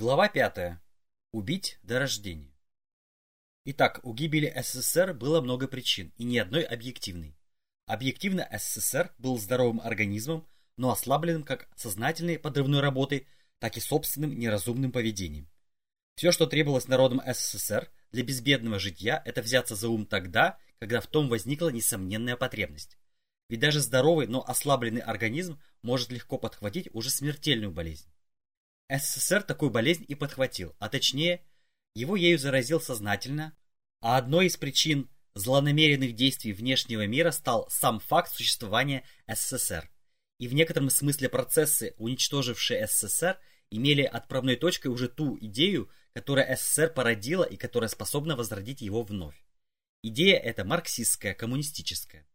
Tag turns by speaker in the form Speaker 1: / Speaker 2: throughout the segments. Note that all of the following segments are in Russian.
Speaker 1: Глава 5. Убить до рождения. Итак, у гибели СССР было много причин, и ни одной объективной. Объективно СССР был здоровым организмом, но ослабленным как сознательной подрывной работой, так и собственным неразумным поведением. Все, что требовалось народам СССР для безбедного житья, это взяться за ум тогда, когда в том возникла несомненная потребность. Ведь даже здоровый, но ослабленный организм может легко подхватить уже смертельную болезнь. СССР такую болезнь и подхватил, а точнее, его ею заразил сознательно, а одной из причин злонамеренных действий внешнего мира стал сам факт существования СССР. И в некотором смысле процессы, уничтожившие СССР, имели отправной точкой уже ту идею, которая СССР породила и которая способна возродить его вновь. Идея эта марксистская, коммунистическая.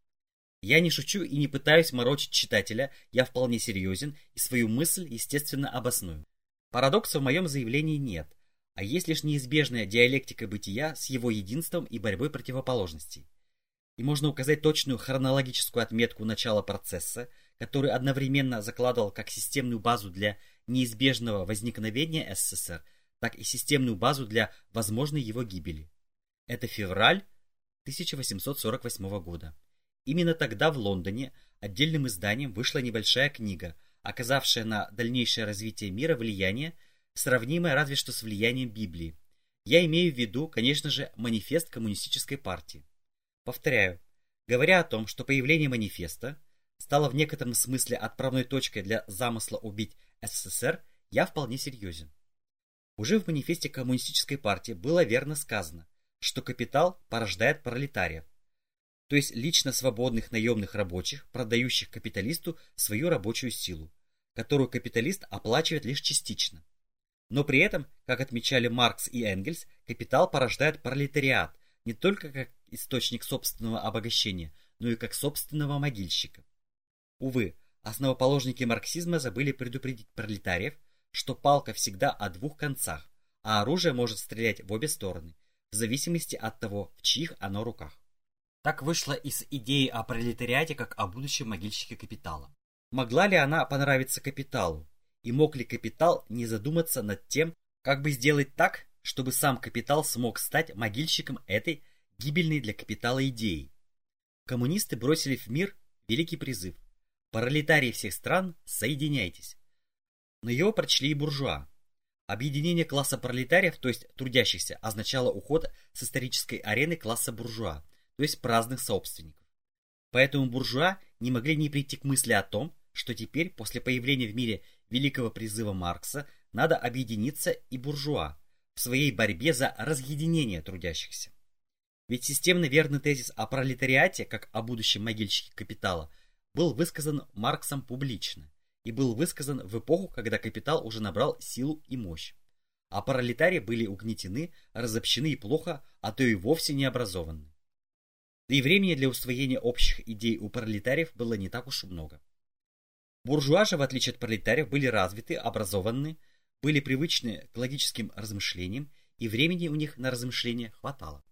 Speaker 1: Я не шучу и не пытаюсь морочить читателя, я вполне серьезен и свою мысль, естественно, обосную. Парадокса в моем заявлении нет, а есть лишь неизбежная диалектика бытия с его единством и борьбой противоположностей. И можно указать точную хронологическую отметку начала процесса, который одновременно закладывал как системную базу для неизбежного возникновения СССР, так и системную базу для возможной его гибели. Это февраль 1848 года. Именно тогда в Лондоне отдельным изданием вышла небольшая книга – оказавшее на дальнейшее развитие мира влияние, сравнимое разве что с влиянием Библии. Я имею в виду, конечно же, манифест коммунистической партии. Повторяю, говоря о том, что появление манифеста стало в некотором смысле отправной точкой для замысла убить СССР, я вполне серьезен. Уже в манифесте коммунистической партии было верно сказано, что капитал порождает пролетариев, то есть лично свободных наемных рабочих, продающих капиталисту свою рабочую силу, которую капиталист оплачивает лишь частично. Но при этом, как отмечали Маркс и Энгельс, капитал порождает пролетариат не только как источник собственного обогащения, но и как собственного могильщика. Увы, основоположники марксизма забыли предупредить пролетариев, что палка всегда о двух концах, а оружие может стрелять в обе стороны, в зависимости от того, в чьих оно руках. Так вышло из идеи о пролетариате как о будущем могильщике капитала. Могла ли она понравиться капиталу? И мог ли капитал не задуматься над тем, как бы сделать так, чтобы сам капитал смог стать могильщиком этой гибельной для капитала идеи? Коммунисты бросили в мир великий призыв. Пролетарии всех стран, соединяйтесь. Но его прочли и буржуа. Объединение класса пролетариев, то есть трудящихся, означало уход с исторической арены класса буржуа, то есть праздных собственников. Поэтому буржуа не могли не прийти к мысли о том, что теперь, после появления в мире великого призыва Маркса, надо объединиться и буржуа в своей борьбе за разъединение трудящихся. Ведь системно верный тезис о пролетариате, как о будущем могильщике капитала, был высказан Марксом публично и был высказан в эпоху, когда капитал уже набрал силу и мощь. А пролетарии были угнетены, разобщены и плохо, а то и вовсе не образованы. Да и времени для усвоения общих идей у пролетариев было не так уж много. Буржуа же, в отличие от пролетариев, были развиты, образованы, были привычны к логическим размышлениям, и времени у них на размышления хватало.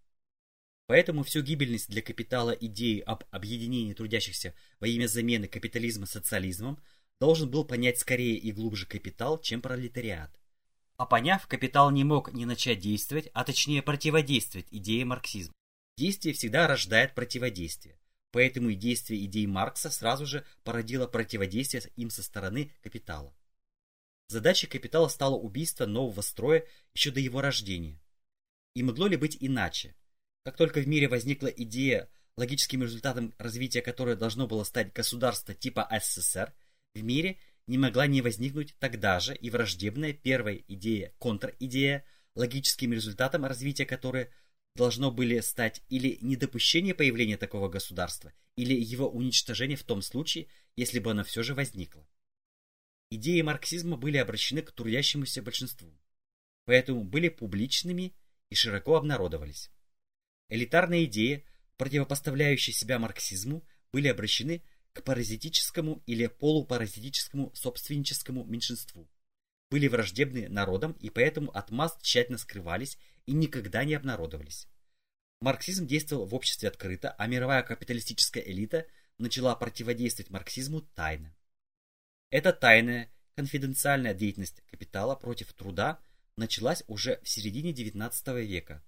Speaker 1: Поэтому всю гибельность для капитала идеи об объединении трудящихся во имя замены капитализма социализмом должен был понять скорее и глубже капитал, чем пролетариат. А поняв, капитал не мог не начать действовать, а точнее противодействовать идее марксизма. Действие всегда рождает противодействие. Поэтому и действие идей Маркса сразу же породило противодействие им со стороны капитала. Задачей капитала стало убийство нового строя еще до его рождения. И могло ли быть иначе? Как только в мире возникла идея, логическим результатом развития которой должно было стать государство типа СССР, в мире не могла не возникнуть тогда же и враждебная первая идея, контр-идея, логическим результатом развития которой должно были стать или недопущение появления такого государства, или его уничтожение в том случае, если бы оно все же возникло. Идеи марксизма были обращены к трудящемуся большинству, поэтому были публичными и широко обнародовались. Элитарные идеи, противопоставляющие себя марксизму, были обращены к паразитическому или полупаразитическому собственническому меньшинству, были враждебны народам и поэтому от масс тщательно скрывались и никогда не обнародовались. Марксизм действовал в обществе открыто, а мировая капиталистическая элита начала противодействовать марксизму тайно. Эта тайная, конфиденциальная деятельность капитала против труда началась уже в середине XIX века,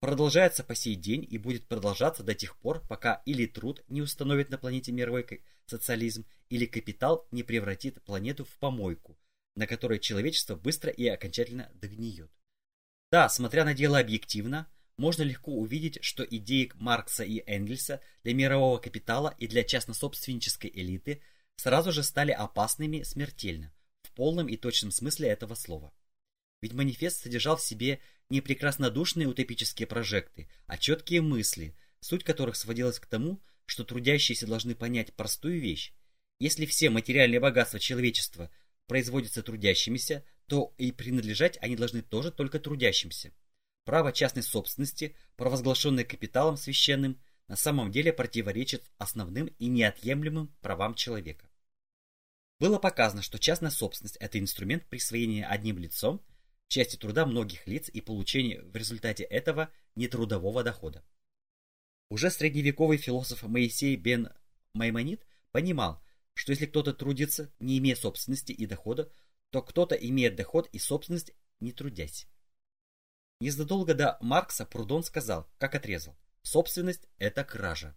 Speaker 1: продолжается по сей день и будет продолжаться до тех пор, пока или труд не установит на планете мировой социализм, или капитал не превратит планету в помойку, на которой человечество быстро и окончательно догниет. Да, смотря на дело объективно, можно легко увидеть, что идеи Маркса и Энгельса для мирового капитала и для частнособственнической элиты сразу же стали опасными смертельно, в полном и точном смысле этого слова. Ведь манифест содержал в себе не прекраснодушные утопические прожекты, а четкие мысли, суть которых сводилась к тому, что трудящиеся должны понять простую вещь. Если все материальные богатства человечества производятся трудящимися, то и принадлежать они должны тоже только трудящимся. Право частной собственности, провозглашенное капиталом священным, на самом деле противоречит основным и неотъемлемым правам человека. Было показано, что частная собственность – это инструмент присвоения одним лицом части труда многих лиц и получения в результате этого нетрудового дохода. Уже средневековый философ Моисей бен Маймонид понимал, что если кто-то трудится, не имея собственности и дохода, то кто-то имеет доход и собственность, не трудясь. Незадолго до Маркса Прудон сказал, как отрезал, собственность – это кража.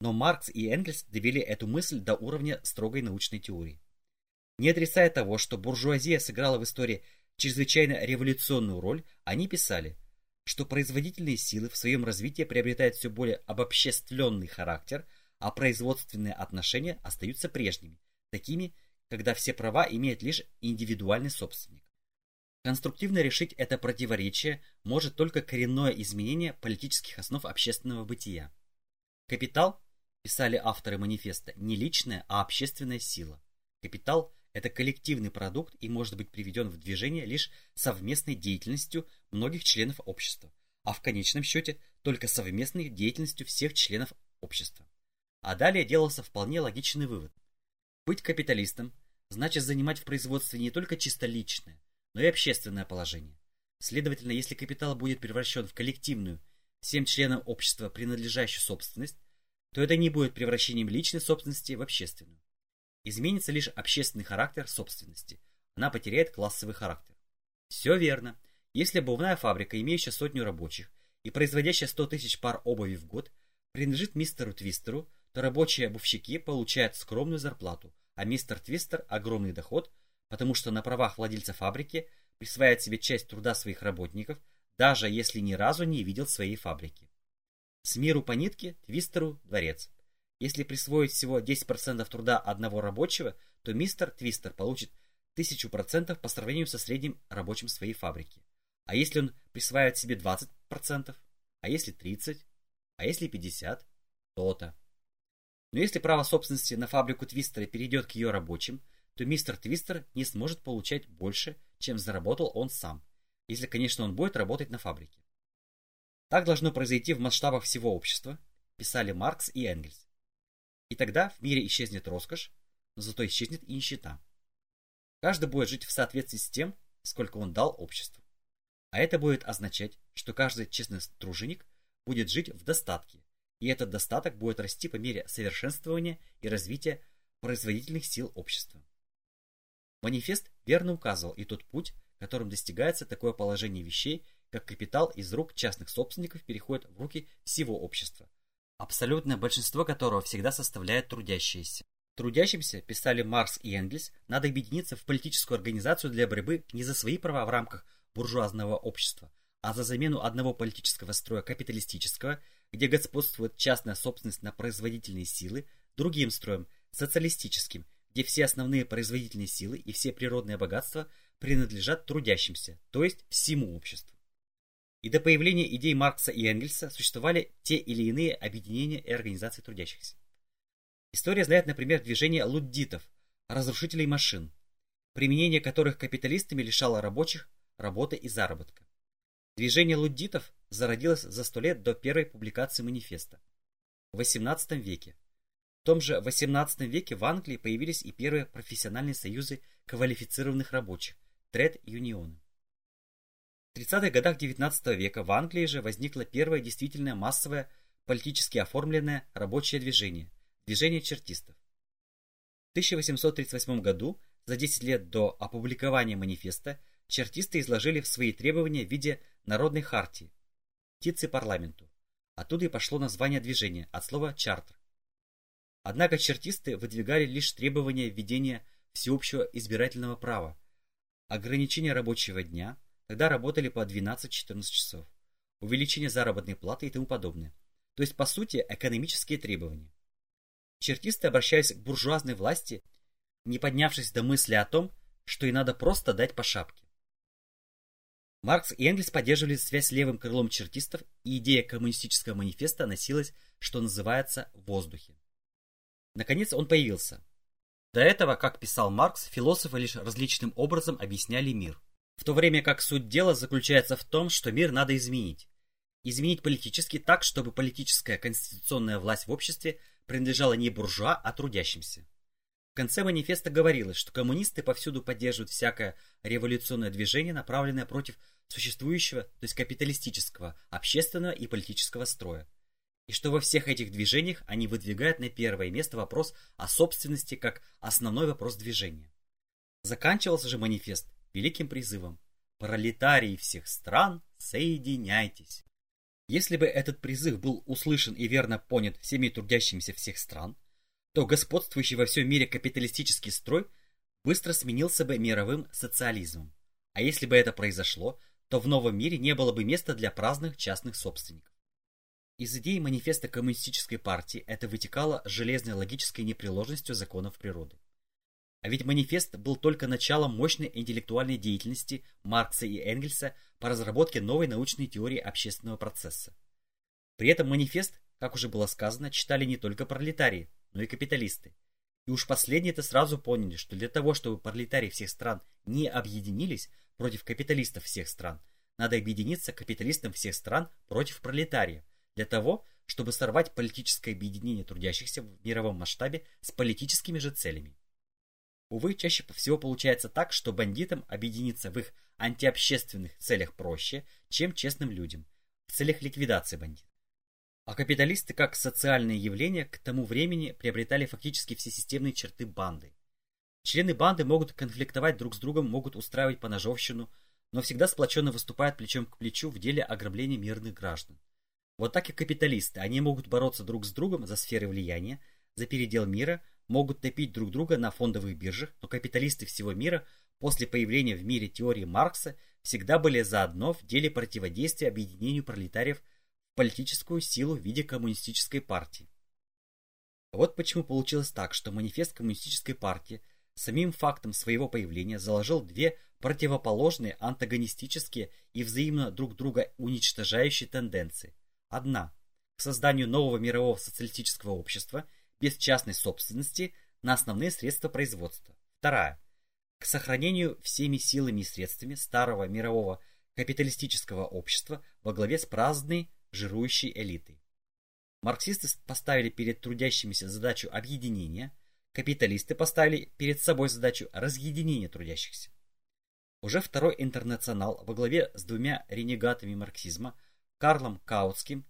Speaker 1: Но Маркс и Энгельс довели эту мысль до уровня строгой научной теории. Не отрицая того, что буржуазия сыграла в истории чрезвычайно революционную роль, они писали, что производительные силы в своем развитии приобретают все более обобществленный характер, а производственные отношения остаются прежними, такими, когда все права имеет лишь индивидуальный собственник. Конструктивно решить это противоречие может только коренное изменение политических основ общественного бытия. Капитал, писали авторы манифеста, не личная, а общественная сила. Капитал – это коллективный продукт и может быть приведен в движение лишь совместной деятельностью многих членов общества, а в конечном счете только совместной деятельностью всех членов общества. А далее делался вполне логичный вывод. Быть капиталистом значит занимать в производстве не только чисто личное, но и общественное положение. Следовательно, если капитал будет превращен в коллективную, всем членам общества принадлежащую собственность, то это не будет превращением личной собственности в общественную. Изменится лишь общественный характер собственности. Она потеряет классовый характер. Все верно. Если обувная фабрика, имеющая сотню рабочих и производящая 100 тысяч пар обуви в год, принадлежит мистеру Твистеру, то рабочие обувщики получают скромную зарплату, а мистер Твистер – огромный доход, потому что на правах владельца фабрики присваивает себе часть труда своих работников, даже если ни разу не видел своей фабрики. С миру по нитке, Твистеру – дворец. Если присвоить всего 10% труда одного рабочего, то мистер Твистер получит 1000% по сравнению со средним рабочим своей фабрики. А если он присваивает себе 20%, а если 30%, а если 50%, то-то. Но если право собственности на фабрику Твистера перейдет к ее рабочим, то мистер Твистер не сможет получать больше, чем заработал он сам, если, конечно, он будет работать на фабрике. Так должно произойти в масштабах всего общества, писали Маркс и Энгельс. И тогда в мире исчезнет роскошь, но зато исчезнет и нищета. Каждый будет жить в соответствии с тем, сколько он дал обществу. А это будет означать, что каждый честный труженик будет жить в достатке, и этот достаток будет расти по мере совершенствования и развития производительных сил общества. Манифест верно указывал и тот путь, которым достигается такое положение вещей, как капитал из рук частных собственников переходит в руки всего общества, абсолютное большинство которого всегда составляет трудящиеся. Трудящимся, писали Маркс и Энгельс, надо объединиться в политическую организацию для борьбы не за свои права в рамках буржуазного общества, а за замену одного политического строя капиталистического, где господствует частная собственность на производительные силы, другим строем, социалистическим, где все основные производительные силы и все природные богатства принадлежат трудящимся, то есть всему обществу. И до появления идей Маркса и Энгельса существовали те или иные объединения и организации трудящихся. История знает, например, движение луддитов, разрушителей машин, применение которых капиталистами лишало рабочих работы и заработка. Движение луддитов зародилось за сто лет до первой публикации манифеста, в XVIII веке. В том же XVIII веке в Англии появились и первые профессиональные союзы квалифицированных рабочих – тред-юнионы. В 30-х годах XIX века в Англии же возникло первое действительно массовое политически оформленное рабочее движение – движение чертистов. В 1838 году, за 10 лет до опубликования манифеста, чертисты изложили свои требования в виде народной хартии, птицы парламенту. Оттуда и пошло название движения от слова «чартер». Однако чертисты выдвигали лишь требования введения всеобщего избирательного права, ограничения рабочего дня, тогда работали по 12-14 часов, увеличение заработной платы и тому подобное. То есть, по сути, экономические требования. Чертисты обращались к буржуазной власти, не поднявшись до мысли о том, что и надо просто дать по шапке. Маркс и Энгельс поддерживали связь с левым крылом чертистов, и идея коммунистического манифеста носилась, что называется, в воздухе. Наконец он появился. До этого, как писал Маркс, философы лишь различным образом объясняли мир. В то время как суть дела заключается в том, что мир надо изменить. Изменить политически так, чтобы политическая конституционная власть в обществе принадлежала не буржуа, а трудящимся. В конце манифеста говорилось, что коммунисты повсюду поддерживают всякое революционное движение, направленное против существующего, то есть капиталистического, общественного и политического строя. И что во всех этих движениях они выдвигают на первое место вопрос о собственности как основной вопрос движения. Заканчивался же манифест великим призывом «Пролетарии всех стран, соединяйтесь!». Если бы этот призыв был услышан и верно понят всеми трудящимися всех стран, то господствующий во всем мире капиталистический строй быстро сменился бы мировым социализмом. А если бы это произошло, то в новом мире не было бы места для праздных частных собственников. Из идеи манифеста коммунистической партии это вытекало железной логической непреложностью законов природы. А ведь манифест был только началом мощной интеллектуальной деятельности Маркса и Энгельса по разработке новой научной теории общественного процесса. При этом манифест, как уже было сказано, читали не только пролетарии, но и капиталисты. И уж последние-то сразу поняли, что для того, чтобы пролетарии всех стран не объединились против капиталистов всех стран, надо объединиться капиталистам всех стран против пролетариев, для того, чтобы сорвать политическое объединение трудящихся в мировом масштабе с политическими же целями. Увы, чаще всего получается так, что бандитам объединиться в их антиобщественных целях проще, чем честным людям, в целях ликвидации бандитов. А капиталисты как социальные явления к тому времени приобретали фактически все системные черты банды. Члены банды могут конфликтовать друг с другом, могут устраивать поножовщину, но всегда сплоченно выступают плечом к плечу в деле ограбления мирных граждан. Вот так и капиталисты, они могут бороться друг с другом за сферы влияния, за передел мира, могут топить друг друга на фондовых биржах, но капиталисты всего мира после появления в мире теории Маркса всегда были заодно в деле противодействия объединению пролетариев политическую силу в виде коммунистической партии. Вот почему получилось так, что манифест коммунистической партии самим фактом своего появления заложил две противоположные антагонистические и взаимно друг друга уничтожающие тенденции. Одна – к созданию нового мирового социалистического общества без частной собственности на основные средства производства. Вторая – к сохранению всеми силами и средствами старого мирового капиталистического общества во главе с праздной жирующей элитой. Марксисты поставили перед трудящимися задачу объединения, капиталисты поставили перед собой задачу разъединения трудящихся. Уже второй интернационал во главе с двумя ренегатами марксизма Карлом Каутским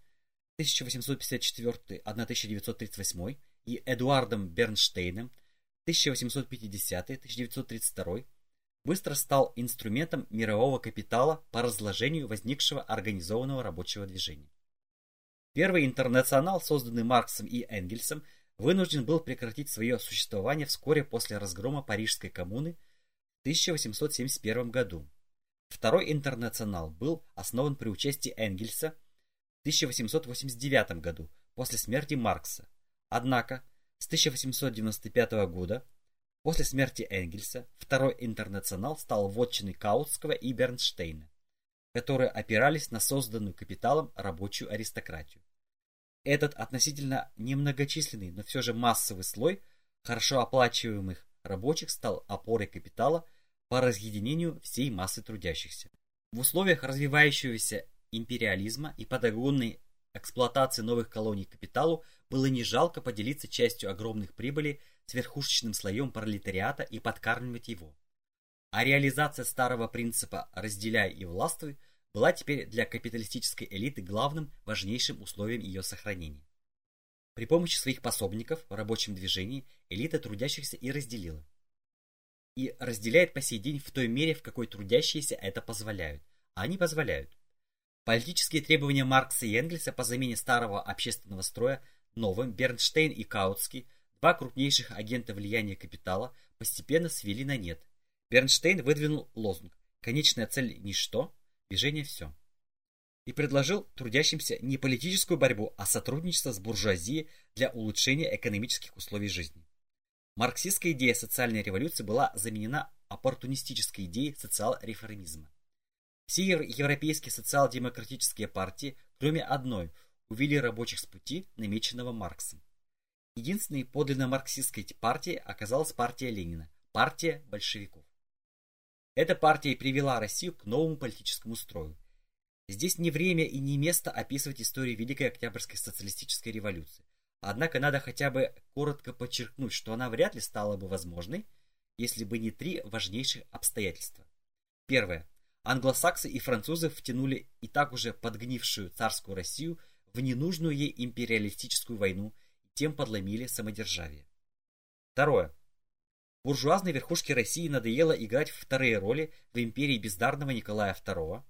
Speaker 1: 1854-1938 и Эдуардом Бернштейном 1850-1932 быстро стал инструментом мирового капитала по разложению возникшего организованного рабочего движения. Первый интернационал, созданный Марксом и Энгельсом, вынужден был прекратить свое существование вскоре после разгрома Парижской коммуны в 1871 году. Второй интернационал был основан при участии Энгельса в 1889 году после смерти Маркса. Однако с 1895 года После смерти Энгельса второй интернационал стал вотчиной Каутского и Бернштейна, которые опирались на созданную капиталом рабочую аристократию. Этот относительно немногочисленный, но все же массовый слой хорошо оплачиваемых рабочих стал опорой капитала по разъединению всей массы трудящихся. В условиях развивающегося империализма и подогонной эксплуатации новых колоний капиталу было не жалко поделиться частью огромных прибылей с верхушечным слоем пролетариата и подкармливать его. А реализация старого принципа «разделяй и властвуй» была теперь для капиталистической элиты главным, важнейшим условием ее сохранения. При помощи своих пособников в рабочем движении элита трудящихся и разделила. и разделяет по сей день в той мере, в какой трудящиеся это позволяют. А они позволяют. Политические требования Маркса и Энгельса по замене старого общественного строя новым Бернштейн и Каутский, два крупнейших агента влияния капитала, постепенно свели на нет. Бернштейн выдвинул лозунг «Конечная цель – ничто, движение – все» и предложил трудящимся не политическую борьбу, а сотрудничество с буржуазией для улучшения экономических условий жизни. Марксистская идея социальной революции была заменена оппортунистической идеей социал-реформизма. Все европейские социал-демократические партии, кроме одной, увели рабочих с пути, намеченного Марксом. Единственной подлинно марксистской партией оказалась партия Ленина, партия большевиков. Эта партия привела Россию к новому политическому строю. Здесь не время и не место описывать историю Великой Октябрьской социалистической революции. Однако надо хотя бы коротко подчеркнуть, что она вряд ли стала бы возможной, если бы не три важнейших обстоятельства. Первое. Англосаксы и французы втянули и так уже подгнившую царскую Россию в ненужную ей империалистическую войну и тем подломили самодержавие. Второе. Буржуазной верхушке России надоело играть вторые роли в империи бездарного Николая II,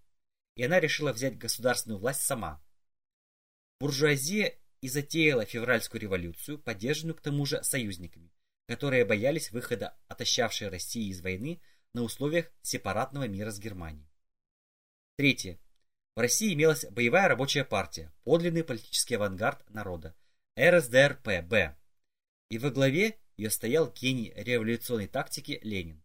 Speaker 1: и она решила взять государственную власть сама. Буржуазия и затеяла февральскую революцию, поддержанную к тому же союзниками, которые боялись выхода отощавшей России из войны на условиях сепаратного мира с Германией. Третье. В России имелась боевая рабочая партия, подлинный политический авангард народа, РСДРП-Б. И во главе ее стоял гений революционной тактики Ленин.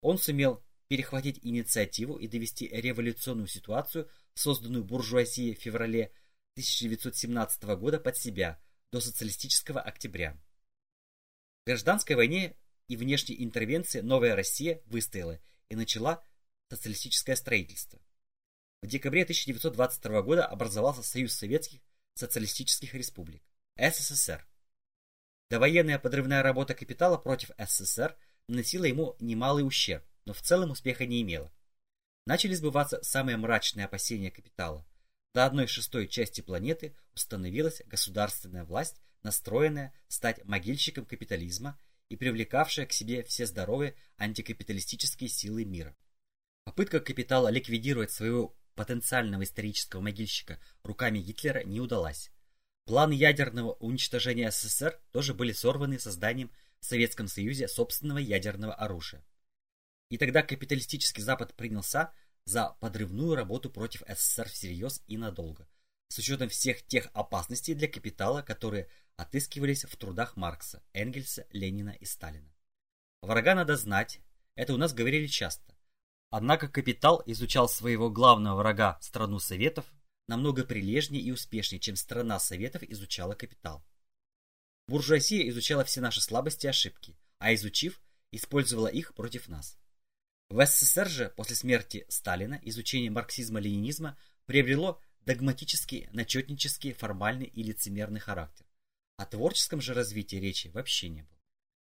Speaker 1: Он сумел перехватить инициативу и довести революционную ситуацию, созданную буржуазией в феврале 1917 года под себя до социалистического октября. В гражданской войне и внешней интервенции новая Россия выстояла и начала социалистическое строительство. В декабре 1922 года образовался Союз Советских Социалистических Республик, СССР. Довоенная подрывная работа капитала против СССР наносила ему немалый ущерб, но в целом успеха не имела. Начали сбываться самые мрачные опасения капитала. До одной шестой части планеты установилась государственная власть, настроенная стать могильщиком капитализма и привлекавшая к себе все здоровые антикапиталистические силы мира. Попытка капитала ликвидировать своего потенциального исторического могильщика руками Гитлера не удалась. Планы ядерного уничтожения СССР тоже были сорваны созданием в Советском Союзе собственного ядерного оружия. И тогда капиталистический Запад принялся за подрывную работу против СССР всерьез и надолго, с учетом всех тех опасностей для капитала, которые отыскивались в трудах Маркса, Энгельса, Ленина и Сталина. Врага надо знать, это у нас говорили часто. Однако капитал изучал своего главного врага, страну Советов, намного прилежнее и успешнее, чем страна Советов изучала капитал. Буржуазия изучала все наши слабости и ошибки, а изучив, использовала их против нас. В СССР же после смерти Сталина изучение марксизма-ленинизма приобрело догматический, начетнический, формальный и лицемерный характер. О творческом же развитии речи вообще не было.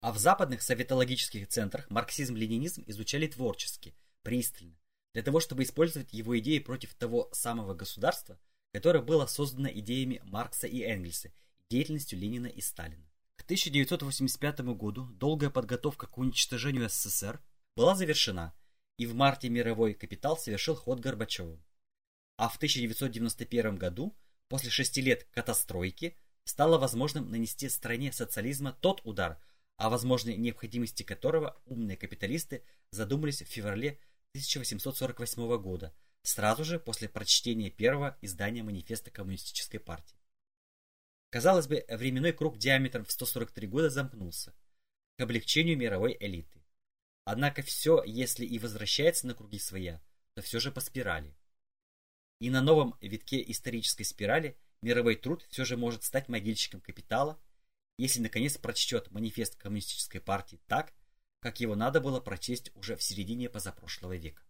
Speaker 1: А в западных советологических центрах марксизм-ленинизм изучали творчески, пристально, для того, чтобы использовать его идеи против того самого государства, которое было создано идеями Маркса и Энгельса, деятельностью Ленина и Сталина. К 1985 году долгая подготовка к уничтожению СССР была завершена, и в марте мировой капитал совершил ход Горбачеву. А в 1991 году, после шести лет катастройки, стало возможным нанести стране социализма тот удар, о возможной необходимости которого умные капиталисты задумались в феврале 1848 года, сразу же после прочтения первого издания манифеста Коммунистической партии. Казалось бы, временной круг диаметром в 143 года замкнулся к облегчению мировой элиты. Однако все, если и возвращается на круги своя, то все же по спирали. И на новом витке исторической спирали мировой труд все же может стать могильщиком капитала, если наконец прочтет манифест Коммунистической партии так, как его надо было прочесть уже в середине позапрошлого века.